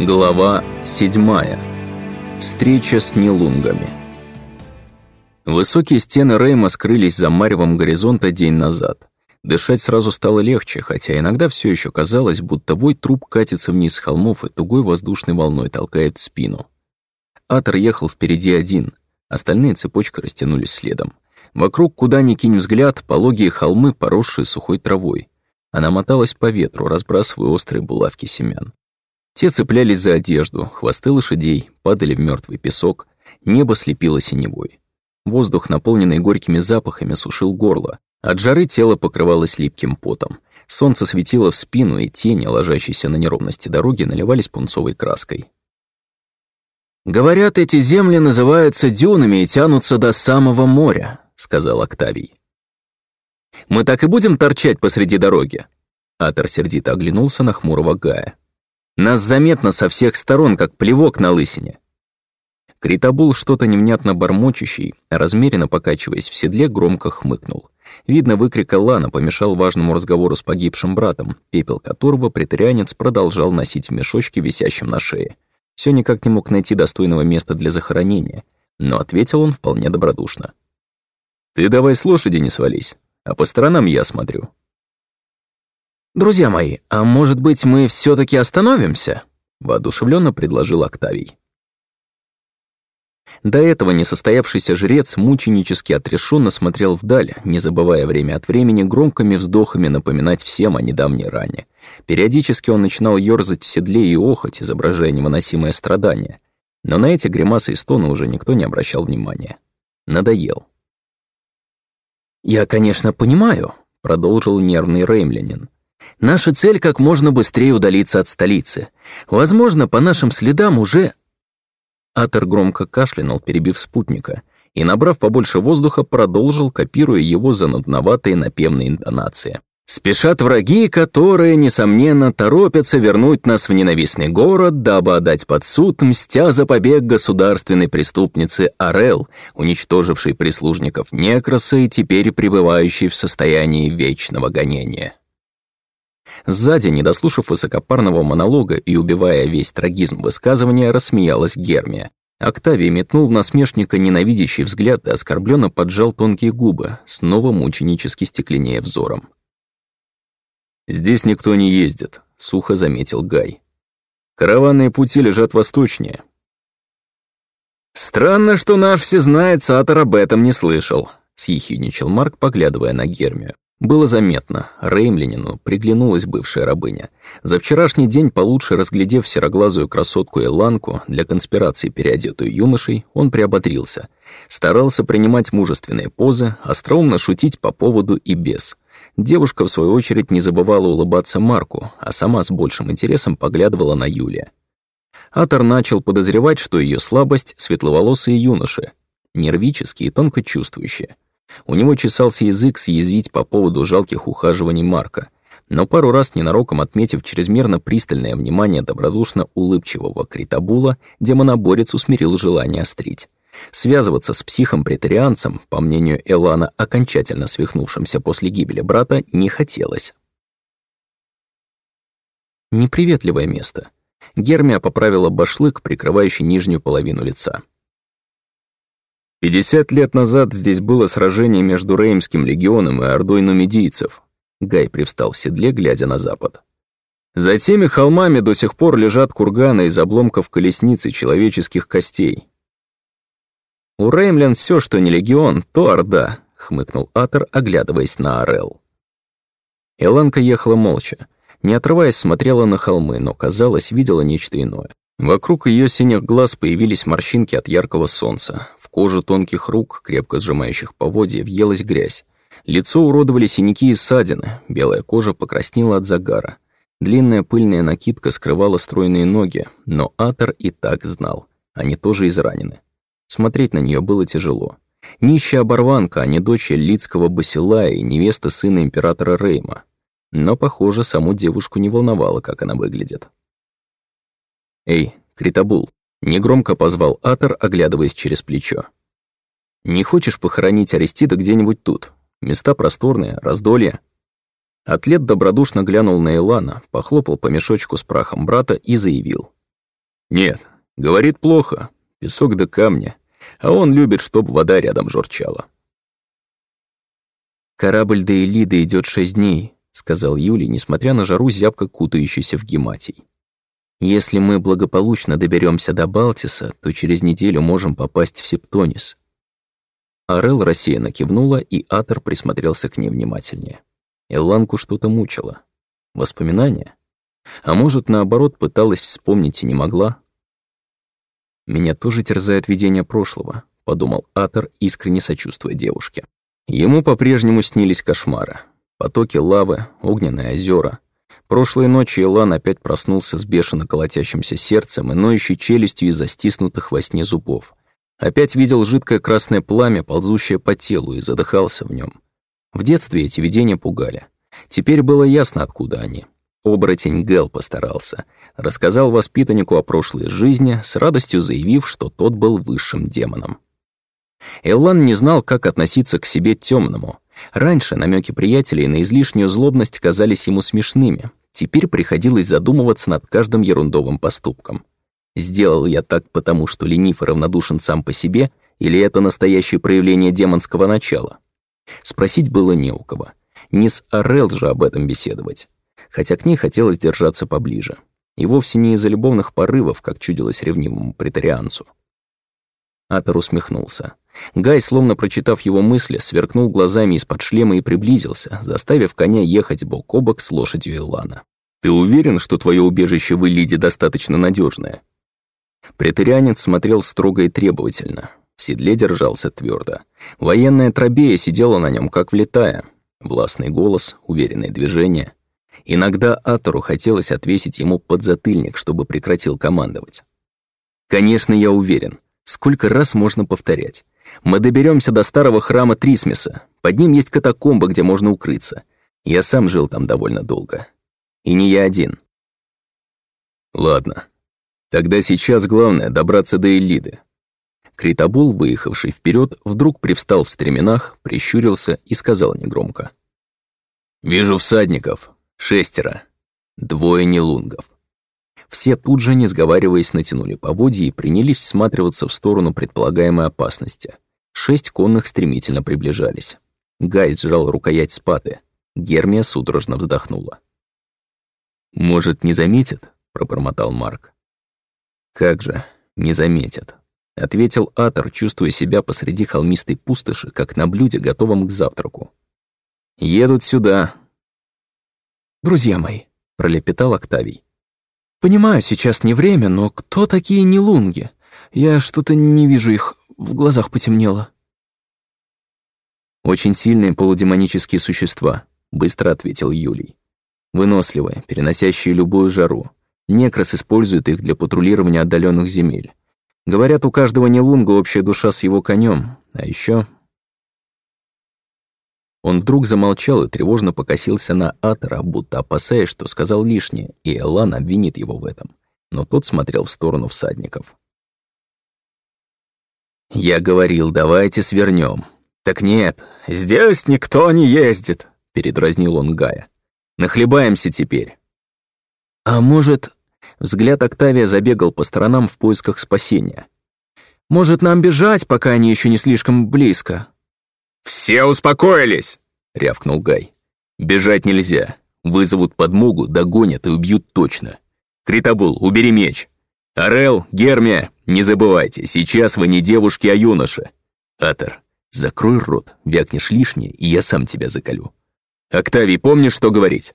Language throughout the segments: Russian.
Глава 7. Встреча с нелунгами. Высокие стены Рейма скрылись за маревом горизонта день назад. Дышать сразу стало легче, хотя иногда все еще казалось, будто вой труп катится вниз с холмов и тугой воздушной волной толкает спину. Атор ехал впереди один, остальные цепочкой растянулись следом. Вокруг, куда ни кинь взгляд, пологие холмы, поросшие сухой травой. Она моталась по ветру, разбрасывая острые булавки семян. Те цеплялись за одежду, хвосты лошадей падали в мертвый песок, небо слепило синевой. Воздух, наполненный горькими запахами, сушил горло. От жары тело покрывалось липким потом. Солнце светило в спину, и тени, ложащиеся на неровности дороги, наливались пунцовой краской. «Говорят, эти земли называются дюнами и тянутся до самого моря», — сказал Октавий. «Мы так и будем торчать посреди дороги?» Атор сердито оглянулся на хмурого Гая. Нас заметно со всех сторон, как плевок на лысине. Критабул, что-то невнятно бормочущий, размеренно покачиваясь в седле, громко хмыкнул. Видно, выкрик Лана помешал важному разговору с погибшим братом, пепел которого притарианец продолжал носить в мешочке, висящем на шее. Все никак не мог найти достойного места для захоронения, но ответил он вполне добродушно. «Ты давай с лошади не свались, а по сторонам я смотрю. «Друзья мои, а может быть, мы все таки остановимся?» — воодушевленно предложил Октавий. До этого несостоявшийся жрец мученически отрешенно смотрел вдаль, не забывая время от времени громкими вздохами напоминать всем о недавней ране. Периодически он начинал ёрзать в седле и охоть, изображая невыносимое страдание. Но на эти гримасы и стоны уже никто не обращал внимания. Надоел. «Я, конечно, понимаю», — продолжил нервный реймлянин. Наша цель — как можно быстрее удалиться от столицы. Возможно, по нашим следам уже...» Атер громко кашлянул, перебив спутника, и, набрав побольше воздуха, продолжил, копируя его за нудноватые напевные интонации. «Спешат враги, которые, несомненно, торопятся вернуть нас в ненавистный город, дабы отдать под суд, мстя за побег государственной преступницы Арел, уничтожившей прислужников Некроса и теперь пребывающей в состоянии вечного гонения». Сзади, не дослушав высокопарного монолога и убивая весь трагизм высказывания, рассмеялась Гермия. Октавий метнул насмешника ненавидящий взгляд и оскорбленно поджал тонкие губы, снова мученически стекленея взором. «Здесь никто не ездит», — сухо заметил Гай. «Караванные пути лежат восточнее». «Странно, что наш всезнайцатор об этом не слышал», — съехидничал Марк, поглядывая на Гермию. Было заметно, Реймлинину приглянулась бывшая рабыня. За вчерашний день, получше разглядев сероглазую красотку Эланку, для конспирации переодетую юношей, он приоботрился. Старался принимать мужественные позы, остроумно шутить по поводу и без. Девушка, в свою очередь, не забывала улыбаться Марку, а сама с большим интересом поглядывала на Юлия. Атор начал подозревать, что ее слабость — светловолосые юноши, нервические и тонко чувствующие. У него чесался язык съязвить по поводу жалких ухаживаний Марка, но пару раз ненароком отметив чрезмерно пристальное внимание добродушно улыбчивого Критабула, демоноборец усмирил желание острить. Связываться с психом-претарианцем, по мнению Элана, окончательно свихнувшимся после гибели брата, не хотелось. Неприветливое место. Гермия поправила башлык, прикрывающий нижнюю половину лица. Пятьдесят лет назад здесь было сражение между Реймским легионом и ордой нумидийцев. Гай привстал в седле, глядя на запад. За теми холмами до сих пор лежат курганы из обломков колесницы человеческих костей. У Реймлян все, что не легион, то орда, хмыкнул Атор, оглядываясь на Орел. Эланка ехала молча. Не отрываясь, смотрела на холмы, но, казалось, видела нечто иное. Вокруг ее синих глаз появились морщинки от яркого солнца. В кожу тонких рук, крепко сжимающих поводья, въелась грязь. Лицо уродовали синяки и ссадины, белая кожа покраснела от загара. Длинная пыльная накидка скрывала стройные ноги, но Атор и так знал. Они тоже изранены. Смотреть на нее было тяжело. Нищая оборванка, а не дочь Лидского Басилая и невеста сына императора Рейма. Но, похоже, саму девушку не волновало, как она выглядит. «Эй, Критабул!» — негромко позвал Атор, оглядываясь через плечо. «Не хочешь похоронить Аристида где-нибудь тут? Места просторные, раздолье». Атлет добродушно глянул на Илана, похлопал по мешочку с прахом брата и заявил. Нет, говорит плохо, песок до камня, а он любит, чтоб вода рядом журчала. «Корабль до Элиды идет шесть дней», — сказал Юлий, несмотря на жару зябко кутающийся в гематий. «Если мы благополучно доберемся до Балтиса, то через неделю можем попасть в Септонис». Орел рассеянно кивнула, и Атор присмотрелся к ней внимательнее. Элланку что-то мучило. Воспоминания? А может, наоборот, пыталась вспомнить и не могла? «Меня тоже терзает видение прошлого», — подумал Атор, искренне сочувствуя девушке. Ему по-прежнему снились кошмары. Потоки лавы, огненные озера. Прошлой ночью Илан опять проснулся с бешено колотящимся сердцем и ноющей челюстью из-за стиснутых во сне зубов. Опять видел жидкое красное пламя, ползущее по телу, и задыхался в нем. В детстве эти видения пугали. Теперь было ясно, откуда они. Оборотень Гэл постарался. Рассказал воспитаннику о прошлой жизни, с радостью заявив, что тот был высшим демоном. Эллан не знал, как относиться к себе темному. Раньше намеки приятелей на излишнюю злобность казались ему смешными. Теперь приходилось задумываться над каждым ерундовым поступком. Сделал я так потому, что ленив и равнодушен сам по себе, или это настоящее проявление демонского начала? Спросить было не у кого. Не с Орел же об этом беседовать. Хотя к ней хотелось держаться поближе. И вовсе не из-за любовных порывов, как чудилось ревнивому претарианцу. Атор усмехнулся. Гай, словно прочитав его мысли, сверкнул глазами из-под шлема и приблизился, заставив коня ехать бок о бок с лошадью Илана. «Ты уверен, что твое убежище в Элиде достаточно надежное? Претарианец смотрел строго и требовательно. В седле держался твердо. Военная трабея сидела на нем, как влетая. Властный голос, уверенное движение. Иногда Атору хотелось отвесить ему подзатыльник, чтобы прекратил командовать. «Конечно, я уверен. Сколько раз можно повторять? Мы доберемся до старого храма Трисмеса. Под ним есть катакомба, где можно укрыться. Я сам жил там довольно долго. И не я один. Ладно. Тогда сейчас главное добраться до Элиды. Критобул, выехавший вперед, вдруг привстал в стременах, прищурился и сказал негромко. «Вижу всадников. Шестеро. Двое нелунгов». Все тут же, не сговариваясь, натянули поводья и принялись всматриваться в сторону предполагаемой опасности. Шесть конных стремительно приближались. Гай сжал рукоять спаты. Гермия судорожно вздохнула. «Может, не заметит?» — пробормотал Марк. «Как же, не заметит», — ответил Атор, чувствуя себя посреди холмистой пустоши, как на блюде, готовом к завтраку. «Едут сюда». «Друзья мои», — пролепетал Октавий. «Понимаю, сейчас не время, но кто такие нелунги? Я что-то не вижу их, в глазах потемнело». «Очень сильные полудемонические существа», — быстро ответил Юлий. «Выносливые, переносящие любую жару. Некрас использует их для патрулирования отдаленных земель. Говорят, у каждого нелунга общая душа с его конем, а еще Он вдруг замолчал и тревожно покосился на Атора, будто опасаясь, что сказал лишнее, и Элан обвинит его в этом. Но тот смотрел в сторону всадников. «Я говорил, давайте свернем. «Так нет, здесь никто не ездит», — передразнил он Гая. «Нахлебаемся теперь». «А может...» Взгляд Октавия забегал по сторонам в поисках спасения. «Может, нам бежать, пока они еще не слишком близко?» «Все успокоились!» — рявкнул Гай. «Бежать нельзя. Вызовут подмогу, догонят и убьют точно. Критабул, убери меч. Орел, Гермия, не забывайте, сейчас вы не девушки, а юноши. Атор, закрой рот, вякнешь лишнее, и я сам тебя заколю. Октавий, помнишь, что говорить?»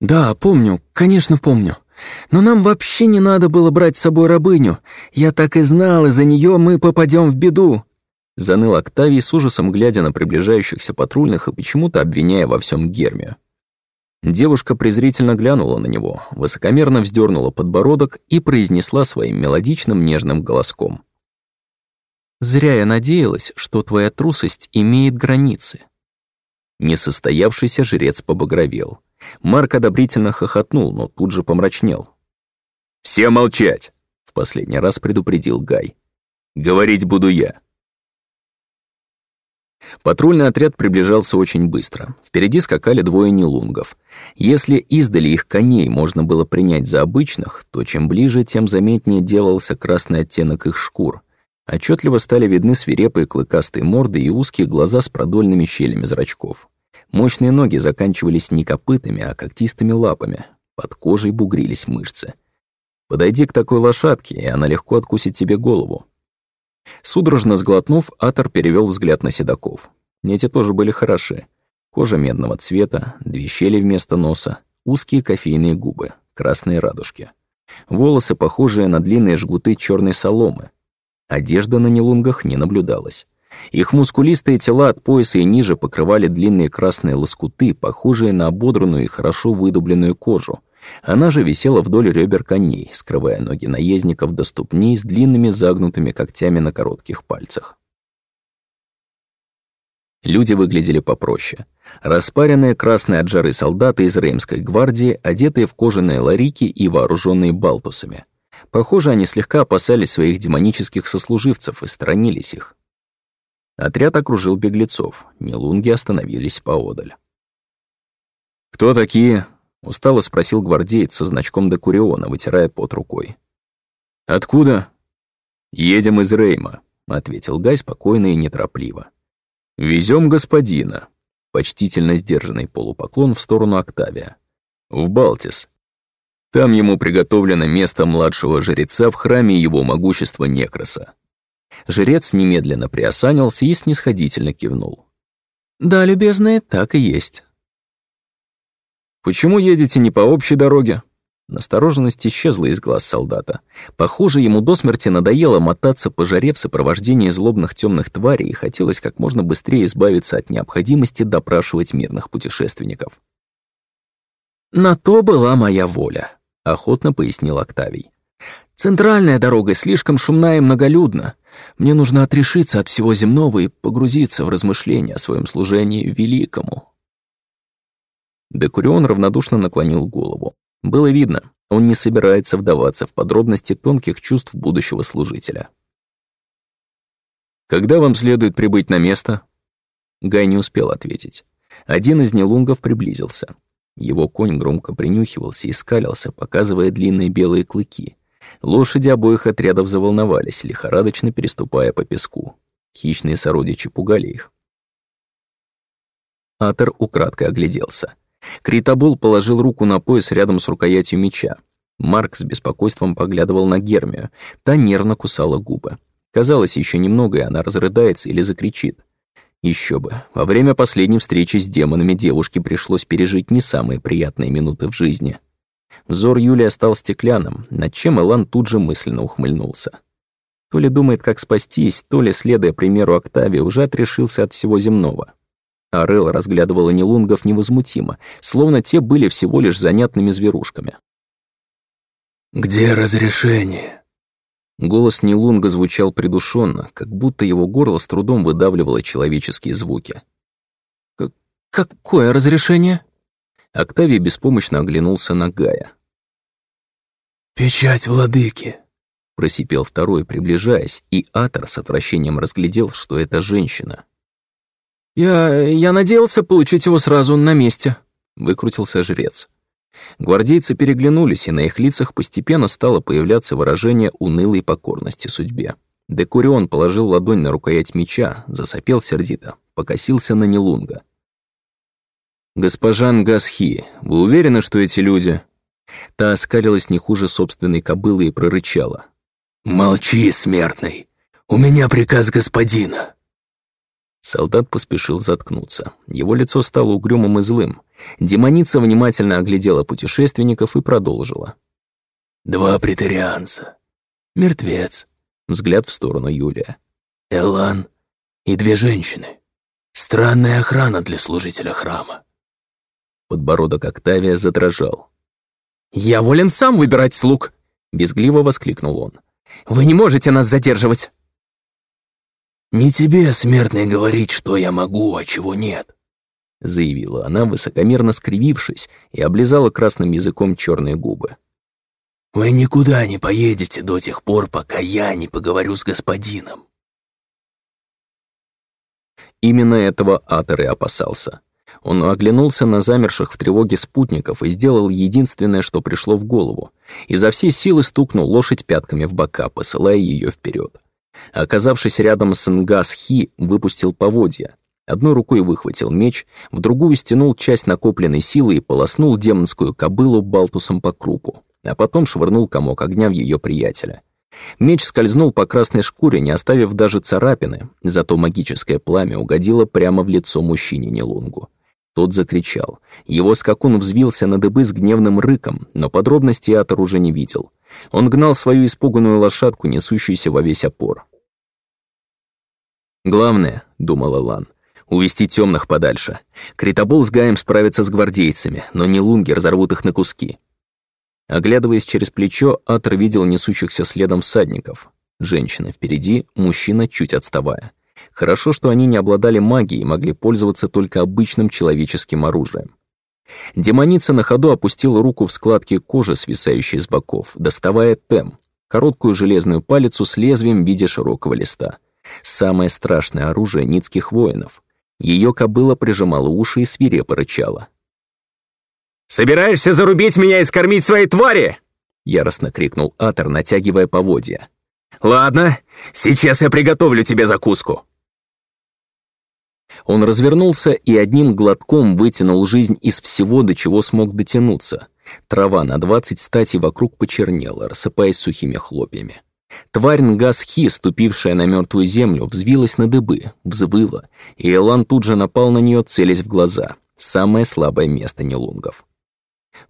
«Да, помню, конечно помню. Но нам вообще не надо было брать с собой рабыню. Я так и знал, из-за нее мы попадем в беду». Заныл Октавий с ужасом, глядя на приближающихся патрульных и почему-то обвиняя во всем Гермию. Девушка презрительно глянула на него, высокомерно вздернула подбородок и произнесла своим мелодичным нежным голоском. «Зря я надеялась, что твоя трусость имеет границы». Несостоявшийся жрец побагровел. Марк одобрительно хохотнул, но тут же помрачнел. «Все молчать!» — в последний раз предупредил Гай. «Говорить буду я». Патрульный отряд приближался очень быстро. Впереди скакали двое нелунгов. Если издали их коней можно было принять за обычных, то чем ближе, тем заметнее делался красный оттенок их шкур. Отчетливо стали видны свирепые клыкастые морды и узкие глаза с продольными щелями зрачков. Мощные ноги заканчивались не копытами, а когтистыми лапами. Под кожей бугрились мышцы. Подойди к такой лошадке, и она легко откусит тебе голову. Судорожно сглотнув, Атор перевел взгляд на седаков. Эти тоже были хороши. Кожа медного цвета, две щели вместо носа, узкие кофейные губы, красные радужки. Волосы, похожие на длинные жгуты черной соломы. Одежда на нелунгах не наблюдалась. Их мускулистые тела от пояса и ниже покрывали длинные красные лоскуты, похожие на ободранную и хорошо выдубленную кожу, она же висела вдоль ребер коней, скрывая ноги наездников до ступней с длинными загнутыми когтями на коротких пальцах. Люди выглядели попроще. Распаренные красные от жары солдаты из Реймской гвардии, одетые в кожаные ларики и вооруженные балтусами. Похоже, они слегка опасались своих демонических сослуживцев и сторонились их. Отряд окружил беглецов, нелунги остановились поодаль. «Кто такие?» Устало спросил гвардеец со значком Декуриона, вытирая пот рукой. «Откуда?» «Едем из Рейма», — ответил Гай спокойно и неторопливо. Везем господина», — почтительно сдержанный полупоклон в сторону Октавия. «В Балтис. Там ему приготовлено место младшего жреца в храме его могущества Некроса». Жрец немедленно приосанился и снисходительно кивнул. «Да, любезные, так и есть. «Почему едете не по общей дороге?» Настороженность исчезла из глаз солдата. Похоже, ему до смерти надоело мотаться по жаре в сопровождении злобных темных тварей и хотелось как можно быстрее избавиться от необходимости допрашивать мирных путешественников. «На то была моя воля», — охотно пояснил Октавий. «Центральная дорога слишком шумна и многолюдна. Мне нужно отрешиться от всего земного и погрузиться в размышления о своем служении великому». Декурион равнодушно наклонил голову. Было видно, он не собирается вдаваться в подробности тонких чувств будущего служителя. «Когда вам следует прибыть на место?» Гай не успел ответить. Один из нелунгов приблизился. Его конь громко принюхивался и скалился, показывая длинные белые клыки. Лошади обоих отрядов заволновались, лихорадочно переступая по песку. Хищные сородичи пугали их. Атор украдкой огляделся. Критабул положил руку на пояс рядом с рукоятью меча. Марк с беспокойством поглядывал на Гермию. Та нервно кусала губы. Казалось, еще немного, и она разрыдается или закричит. Еще бы, во время последней встречи с демонами девушке пришлось пережить не самые приятные минуты в жизни. Взор Юлия стал стеклянным, над чем Элан тут же мысленно ухмыльнулся. То ли думает, как спастись, то ли, следуя примеру Октавия, уже отрешился от всего земного. Арел разглядывала Нелунгов невозмутимо, словно те были всего лишь занятными зверушками. «Где разрешение?» Голос Нелунга звучал придушенно, как будто его горло с трудом выдавливало человеческие звуки. «Какое разрешение?» Октавий беспомощно оглянулся на Гая. «Печать владыки», — просипел второй, приближаясь, и Атор с отвращением разглядел, что это женщина. «Я... я надеялся получить его сразу на месте», — выкрутился жрец. Гвардейцы переглянулись, и на их лицах постепенно стало появляться выражение унылой покорности судьбе. Декурион положил ладонь на рукоять меча, засопел сердито, покосился на Нелунга. «Госпожа Нгасхи, вы уверены, что эти люди...» Та оскалилась не хуже собственной кобылы и прорычала. «Молчи, смертный! У меня приказ господина!» Солдат поспешил заткнуться. Его лицо стало угрюмым и злым. Демоница внимательно оглядела путешественников и продолжила. «Два претарианца. Мертвец». Взгляд в сторону Юлия. «Элан и две женщины. Странная охрана для служителя храма». Подбородок Октавия задрожал. «Я волен сам выбирать слуг!» — безгливо воскликнул он. «Вы не можете нас задерживать!» «Не тебе, смертный, говорить, что я могу, а чего нет», — заявила она, высокомерно скривившись, и облизала красным языком черные губы. «Вы никуда не поедете до тех пор, пока я не поговорю с господином». Именно этого Атор и опасался. Он оглянулся на замерших в тревоге спутников и сделал единственное, что пришло в голову. Изо всей силы стукнул лошадь пятками в бока, посылая ее вперед. Оказавшись рядом с Нгас Хи, выпустил поводья. Одной рукой выхватил меч, в другую стянул часть накопленной силы и полоснул демонскую кобылу балтусом по крупу, а потом швырнул комок огня в ее приятеля. Меч скользнул по красной шкуре, не оставив даже царапины, зато магическое пламя угодило прямо в лицо мужчине Нелунгу. Тот закричал. Его скакун взвился на дыбы с гневным рыком, но подробностей Атор уже не видел. Он гнал свою испуганную лошадку, несущуюся во весь опор. «Главное», — думал Алан, — «увести темных подальше. Критобол с Гаем справятся с гвардейцами, но не лунги разорвут их на куски». Оглядываясь через плечо, Атор видел несущихся следом всадников. Женщина впереди, мужчина чуть отставая. Хорошо, что они не обладали магией и могли пользоваться только обычным человеческим оружием. Демоница на ходу опустила руку в складки кожи, свисающие с боков, доставая тем, короткую железную палицу с лезвием в виде широкого листа. Самое страшное оружие ницких воинов. Ее кобыла прижимала уши и свирепо рычала. «Собираешься зарубить меня и скормить своей твари?» Яростно крикнул Атор, натягивая поводья. «Ладно, сейчас я приготовлю тебе закуску». Он развернулся и одним глотком вытянул жизнь из всего, до чего смог дотянуться. Трава на двадцать стати вокруг почернела, рассыпаясь сухими хлопьями. Тварь Нгасхи, ступившая на мертвую землю, взвилась на дыбы, взвыла, и Элан тут же напал на нее, целясь в глаза. Самое слабое место Нелунгов.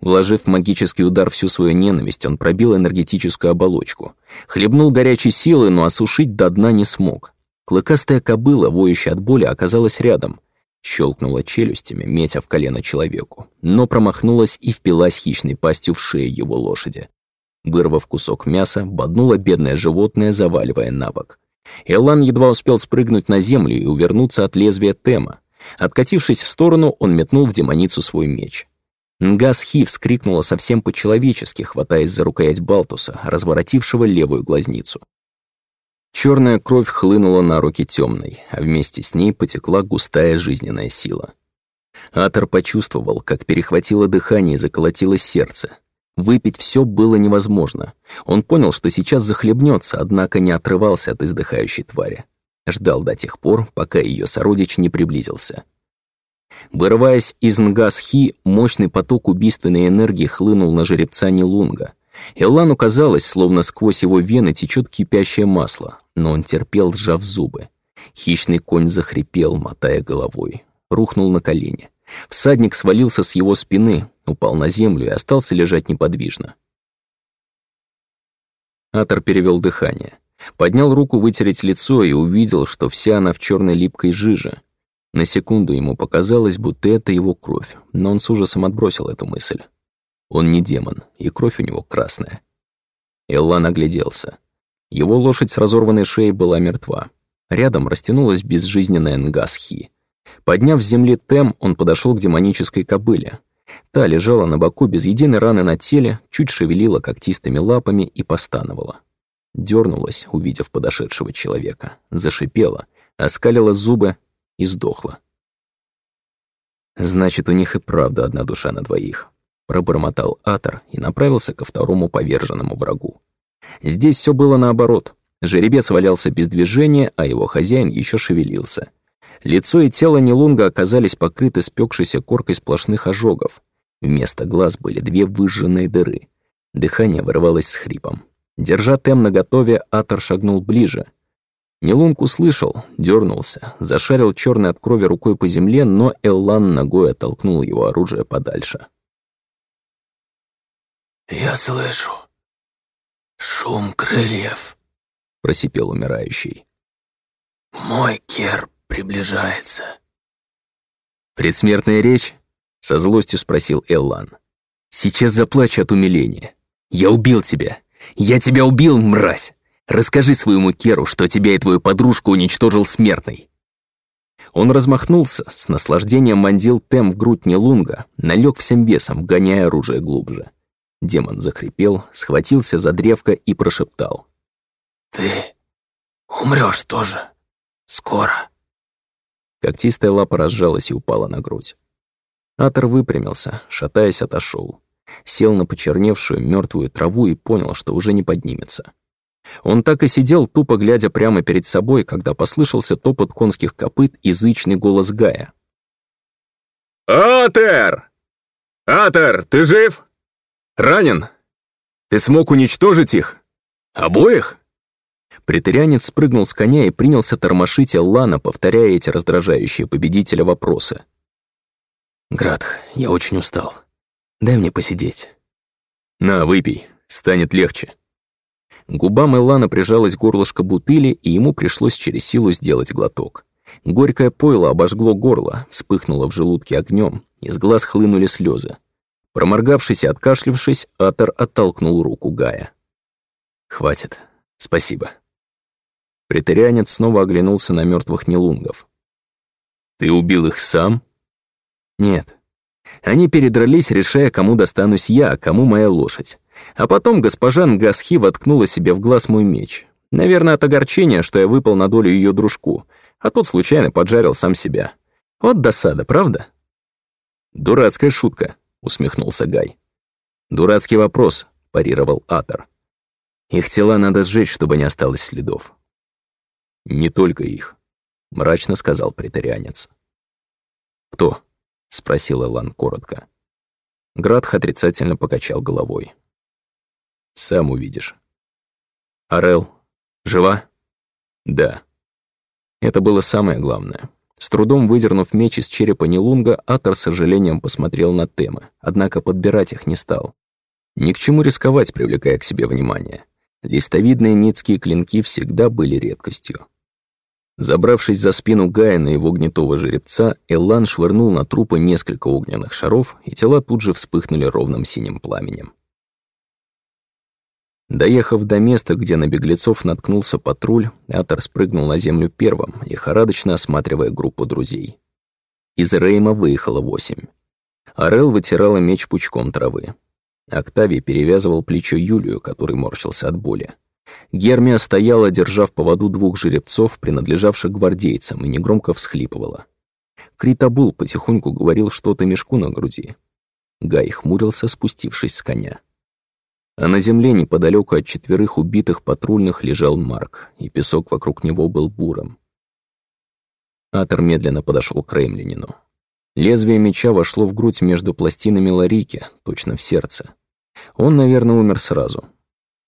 Вложив в магический удар всю свою ненависть, он пробил энергетическую оболочку. Хлебнул горячей силы, но осушить до дна не смог. Клыкастая кобыла, воющая от боли, оказалась рядом. Щелкнула челюстями, метя в колено человеку, но промахнулась и впилась хищной пастью в шею его лошади. Вырвав кусок мяса, боднуло бедное животное, заваливая на бок. Элан едва успел спрыгнуть на землю и увернуться от лезвия Тема. Откатившись в сторону, он метнул в демоницу свой меч. Нгас Хи вскрикнула совсем по-человечески, хватаясь за рукоять Балтуса, разворотившего левую глазницу. Черная кровь хлынула на руки темной, а вместе с ней потекла густая жизненная сила. Атор почувствовал, как перехватило дыхание и заколотилось сердце. Выпить все было невозможно. Он понял, что сейчас захлебнется, однако не отрывался от издыхающей твари. Ждал до тех пор, пока ее сородич не приблизился. Вырываясь из Нгасхи, мощный поток убийственной энергии хлынул на жеребца Нилунга. Эллану казалось, словно сквозь его вены течет кипящее масло, но он терпел, сжав зубы. Хищный конь захрипел, мотая головой. Рухнул на колени. Всадник свалился с его спины, упал на землю и остался лежать неподвижно. Атор перевел дыхание. Поднял руку вытереть лицо и увидел, что вся она в черной липкой жиже. На секунду ему показалось, будто это его кровь, но он с ужасом отбросил эту мысль. Он не демон, и кровь у него красная. Эллан огляделся. Его лошадь с разорванной шеей была мертва. Рядом растянулась безжизненная Нгасхи. Подняв с земли Тем, он подошел к демонической кобыле. Та лежала на боку без единой раны на теле, чуть шевелила когтистыми лапами и постановала. Дернулась, увидев подошедшего человека, зашипела, оскалила зубы и сдохла. Значит, у них и правда одна душа на двоих пробормотал Атор и направился ко второму поверженному врагу. Здесь все было наоборот. Жеребец валялся без движения, а его хозяин еще шевелился. Лицо и тело Нелунга оказались покрыты спекшейся коркой сплошных ожогов. Вместо глаз были две выжженные дыры. Дыхание вырывалось с хрипом. Держа тем наготове, Атор шагнул ближе. Нелунг услышал, дернулся, зашарил черной от крови рукой по земле, но Эллан ногой оттолкнул его оружие подальше. «Я слышу шум крыльев», — просипел умирающий. «Мой кер приближается». «Предсмертная речь?» — со злостью спросил Эллан. «Сейчас заплачу от умиления. Я убил тебя. Я тебя убил, мразь! Расскажи своему Керу, что тебя и твою подружку уничтожил смертный». Он размахнулся, с наслаждением мандил тем в грудь Нелунга, налег всем весом, вгоняя оружие глубже. Демон захрипел, схватился за древко и прошептал. «Ты умрёшь тоже. Скоро». Когтистая лапа разжалась и упала на грудь. Атор выпрямился, шатаясь, отошел. Сел на почерневшую мертвую траву и понял, что уже не поднимется. Он так и сидел, тупо глядя прямо перед собой, когда послышался топот конских копыт и зычный голос Гая. «Атер! Атер, ты жив? Ранен? Ты смог уничтожить их? Обоих?» Претерянец спрыгнул с коня и принялся тормошить Эллана, повторяя эти раздражающие победителя вопросы. «Градх, я очень устал. Дай мне посидеть». «На, выпей, станет легче». Губам Эллана прижалась горлышко бутыли, и ему пришлось через силу сделать глоток. Горькое пойло обожгло горло, вспыхнуло в желудке огнем, из глаз хлынули слезы. Проморгавшись и откашлившись, Атор оттолкнул руку Гая. «Хватит. Спасибо». Претерианец снова оглянулся на мертвых нелунгов. «Ты убил их сам?» «Нет. Они передрались, решая, кому достанусь я, а кому моя лошадь. А потом госпожа Нгасхи воткнула себе в глаз мой меч. Наверное, от огорчения, что я выпал на долю ее дружку, а тот случайно поджарил сам себя. Вот досада, правда?» «Дурацкая шутка», — усмехнулся Гай. «Дурацкий вопрос», — парировал Атор. «Их тела надо сжечь, чтобы не осталось следов». «Не только их», — мрачно сказал претарианец. «Кто?» — спросил Элан коротко. Градх отрицательно покачал головой. «Сам увидишь». «Орел, жива?» «Да». Это было самое главное. С трудом выдернув меч из черепа Нелунга, Атор с сожалением посмотрел на темы, однако подбирать их не стал. Ни к чему рисковать, привлекая к себе внимание. Листовидные ницкие клинки всегда были редкостью. Забравшись за спину Гая на его гнетого жеребца, Эллан швырнул на трупы несколько огненных шаров, и тела тут же вспыхнули ровным синим пламенем. Доехав до места, где на беглецов наткнулся патруль, Атор спрыгнул на землю первым, лихорадочно осматривая группу друзей. Из Рейма выехало восемь. Орел вытирала меч пучком травы. Октавий перевязывал плечо Юлию, который морщился от боли. Гермия стояла, держа в поводу двух жеребцов, принадлежавших гвардейцам, и негромко всхлипывала. Критабул потихоньку говорил что-то мешку на груди. Гай хмурился, спустившись с коня. А на земле неподалеку от четверых убитых патрульных лежал Марк, и песок вокруг него был буром. Атор медленно подошел к Реймлинину. Лезвие меча вошло в грудь между пластинами Ларики, точно в сердце. Он, наверное, умер сразу.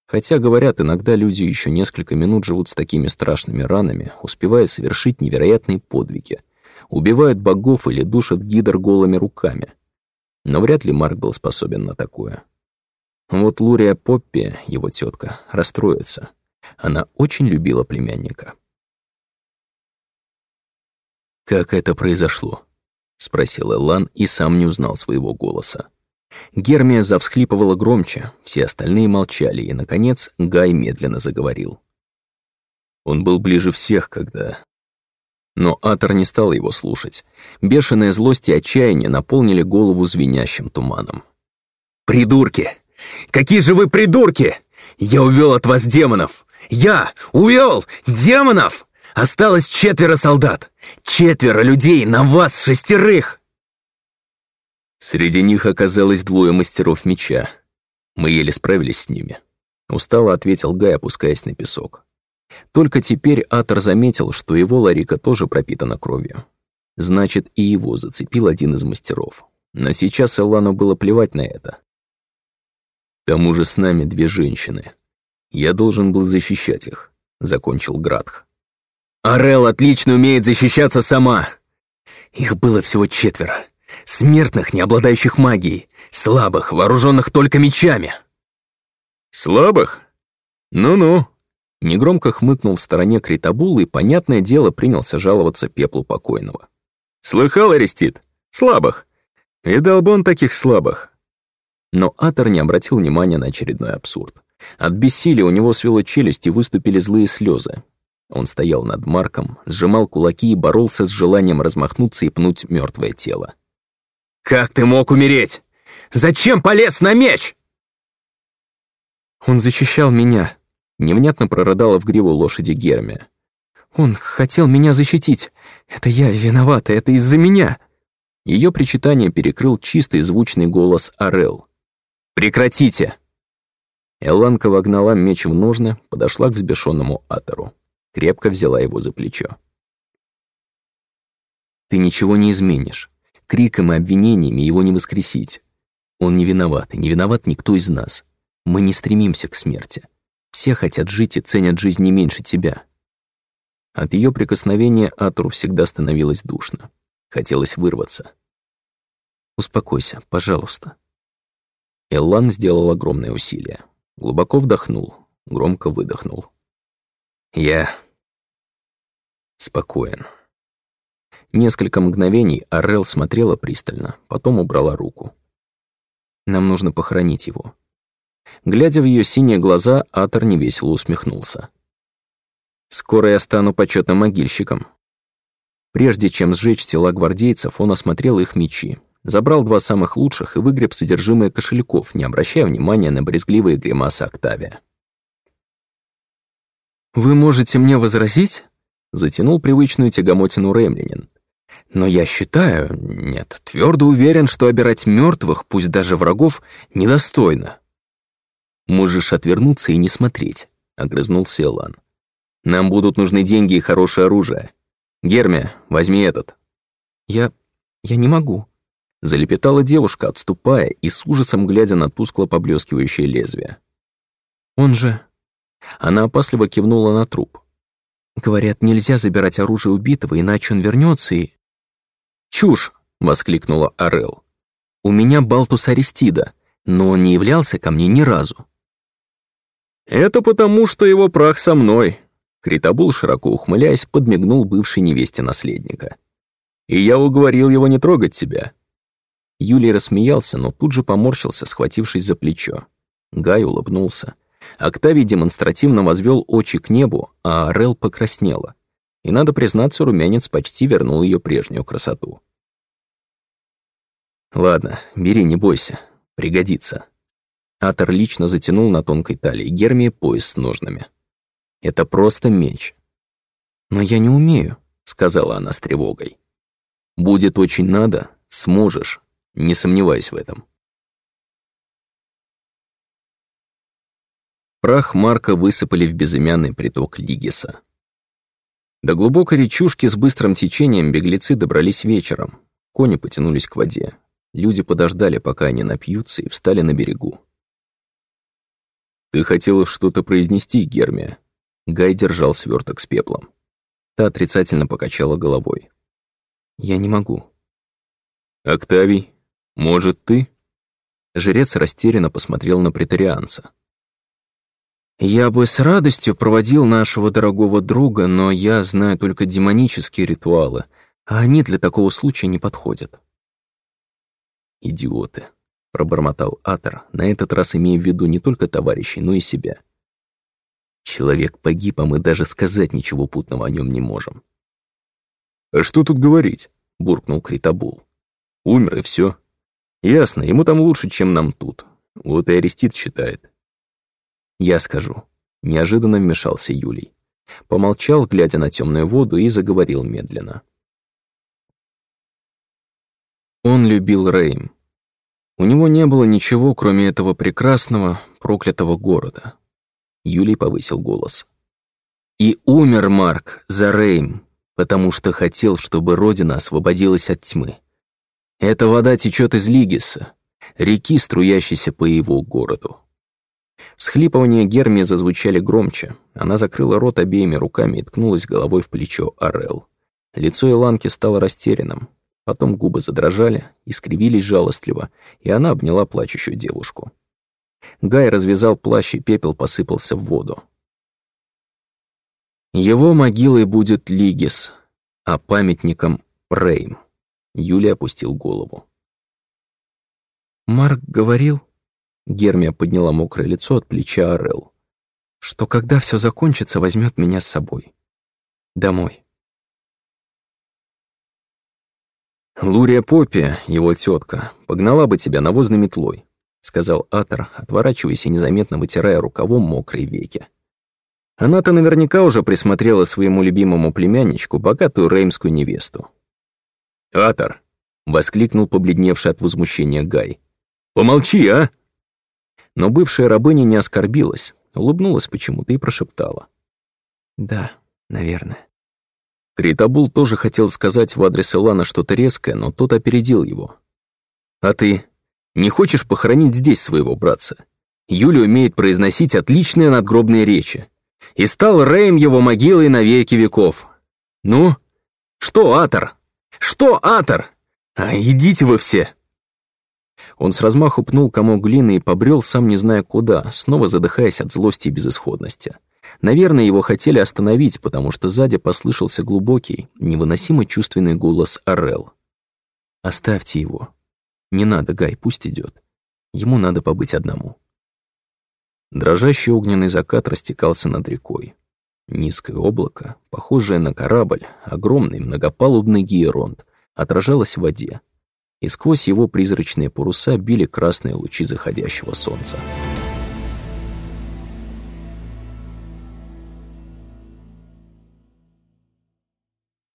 Хотя, говорят, иногда люди еще несколько минут живут с такими страшными ранами, успевая совершить невероятные подвиги. Убивают богов или душат гидр голыми руками. Но вряд ли Марк был способен на такое. Вот Лурия Поппи, его тетка, расстроится. Она очень любила племянника. «Как это произошло?» — спросил Эллан и сам не узнал своего голоса. Гермия завсхлипывала громче, все остальные молчали, и, наконец, Гай медленно заговорил. Он был ближе всех, когда... Но Атор не стал его слушать. Бешеная злость и отчаяние наполнили голову звенящим туманом. «Придурки! Какие же вы придурки! Я увел от вас демонов! Я увел демонов! Осталось четверо солдат! Четверо людей на вас шестерых!» Среди них оказалось двое мастеров меча. Мы еле справились с ними. Устало ответил Гай, опускаясь на песок. Только теперь Атор заметил, что его Ларика тоже пропитана кровью. Значит, и его зацепил один из мастеров. Но сейчас Эллану было плевать на это. К тому же с нами две женщины. Я должен был защищать их, закончил Градх. Орел отлично умеет защищаться сама. Их было всего четверо. Смертных, не обладающих магией. Слабых, вооруженных только мечами. Слабых? Ну-ну. Негромко хмыкнул в стороне Критабул и, понятное дело, принялся жаловаться пеплу покойного. Слыхал, Арестит? Слабых. Видал бы он таких слабых. Но Атор не обратил внимания на очередной абсурд. От бессилия у него свело челюсть и выступили злые слезы. Он стоял над Марком, сжимал кулаки и боролся с желанием размахнуться и пнуть мертвое тело. «Как ты мог умереть? Зачем полез на меч?» «Он защищал меня», — невнятно прорыдала в гриву лошади Гермия. Он хотел меня защитить. Это я виновата, это из-за меня. Ее причитание перекрыл чистый звучный голос Орел. «Прекратите!» Элланка вогнала меч в ножны, подошла к взбешенному Атору. Крепко взяла его за плечо. «Ты ничего не изменишь. Криком и обвинениями его не воскресить. Он не виноват, и не виноват никто из нас. Мы не стремимся к смерти. Все хотят жить и ценят жизнь не меньше тебя». От ее прикосновения Атуру всегда становилось душно. Хотелось вырваться. «Успокойся, пожалуйста». Эллан сделал огромное усилие. Глубоко вдохнул, громко выдохнул. «Я спокоен». Несколько мгновений Арел смотрела пристально, потом убрала руку. «Нам нужно похоронить его». Глядя в ее синие глаза, Атор невесело усмехнулся. «Скоро я стану почетным могильщиком». Прежде чем сжечь тела гвардейцев, он осмотрел их мечи, забрал два самых лучших и выгреб содержимое кошельков, не обращая внимания на брезгливые гримасы Октавия. «Вы можете мне возразить?» — затянул привычную тягомотину Ремлинин. «Но я считаю, нет, твердо уверен, что обирать мертвых, пусть даже врагов, недостойно». «Можешь отвернуться и не смотреть», — огрызнулся Элан. «Нам будут нужны деньги и хорошее оружие. Герми, возьми этот». «Я... я не могу», Залепетала девушка, отступая и с ужасом глядя на тускло поблескивающее лезвие. «Он же...» Она опасливо кивнула на труп. «Говорят, нельзя забирать оружие убитого, иначе он вернется и...» «Чушь!» — воскликнула Орел. «У меня Балтус Аристида, но он не являлся ко мне ни разу». «Это потому, что его прах со мной», Критабул, широко ухмыляясь, подмигнул бывшей невесте наследника. «И я уговорил его не трогать тебя. Юлий рассмеялся, но тут же поморщился, схватившись за плечо. Гай улыбнулся. Октавий демонстративно возвел очи к небу, а Орел покраснела. И, надо признаться, румянец почти вернул ее прежнюю красоту. «Ладно, бери, не бойся. Пригодится». Атор лично затянул на тонкой талии Гермии пояс с ножнами. «Это просто меч». «Но я не умею», — сказала она с тревогой. «Будет очень надо, сможешь, не сомневаюсь в этом. Прах Марка высыпали в безымянный приток Лигиса. До глубокой речушки с быстрым течением беглецы добрались вечером. Кони потянулись к воде. Люди подождали, пока они напьются, и встали на берегу. «Ты хотела что-то произнести, Гермия?» Гай держал сверток с пеплом. Та отрицательно покачала головой. «Я не могу». «Октавий, «Может, ты?» Жрец растерянно посмотрел на претарианца. «Я бы с радостью проводил нашего дорогого друга, но я знаю только демонические ритуалы, а они для такого случая не подходят». «Идиоты», — пробормотал Атор, на этот раз имея в виду не только товарищей, но и себя. «Человек погиб, а мы даже сказать ничего путного о нем не можем». «А что тут говорить?» — буркнул Критабул. «Умер, и все. Ясно, ему там лучше, чем нам тут. Вот и Арестит считает. Я скажу. Неожиданно вмешался Юлий. Помолчал, глядя на темную воду, и заговорил медленно. Он любил Рейм. У него не было ничего, кроме этого прекрасного, проклятого города. Юлий повысил голос. И умер Марк за Рейм, потому что хотел, чтобы Родина освободилась от тьмы. Эта вода течет из Лигиса, реки, струящейся по его городу. Всхлипывания Герми зазвучали громче. Она закрыла рот обеими руками и ткнулась головой в плечо Орел. Лицо Иланки стало растерянным. Потом губы задрожали, искривились жалостливо, и она обняла плачущую девушку. Гай развязал плащ, и пепел посыпался в воду. Его могилой будет Лигис, а памятником — Рейм. Юлия опустил голову. «Марк говорил...» Гермия подняла мокрое лицо от плеча Орел. «Что когда все закончится, возьмет меня с собой. Домой». «Лурия Поппи, его тетка, погнала бы тебя навозной метлой», сказал Атор, отворачиваясь и незаметно вытирая рукавом мокрые веки. Она-то наверняка уже присмотрела своему любимому племянничку богатую реймскую невесту. «Атор!» — воскликнул побледневший от возмущения Гай. «Помолчи, а!» Но бывшая рабыня не оскорбилась, улыбнулась почему-то и прошептала. «Да, наверное». Критабул тоже хотел сказать в адрес Илана что-то резкое, но тот опередил его. «А ты не хочешь похоронить здесь своего братца? Юля умеет произносить отличные надгробные речи. И стал Рэем его могилой на веки веков. Ну, что, Атор? Что, Атор? А идите вы все!» Он с размаху пнул комок глины и побрел, сам не зная куда, снова задыхаясь от злости и безысходности. Наверное, его хотели остановить, потому что сзади послышался глубокий, невыносимо чувственный голос Орел. «Оставьте его. Не надо, Гай, пусть идет. Ему надо побыть одному». Дрожащий огненный закат растекался над рекой. Низкое облако, похожее на корабль, огромный многопалубный гиеронт, отражалось в воде, и сквозь его призрачные паруса били красные лучи заходящего солнца.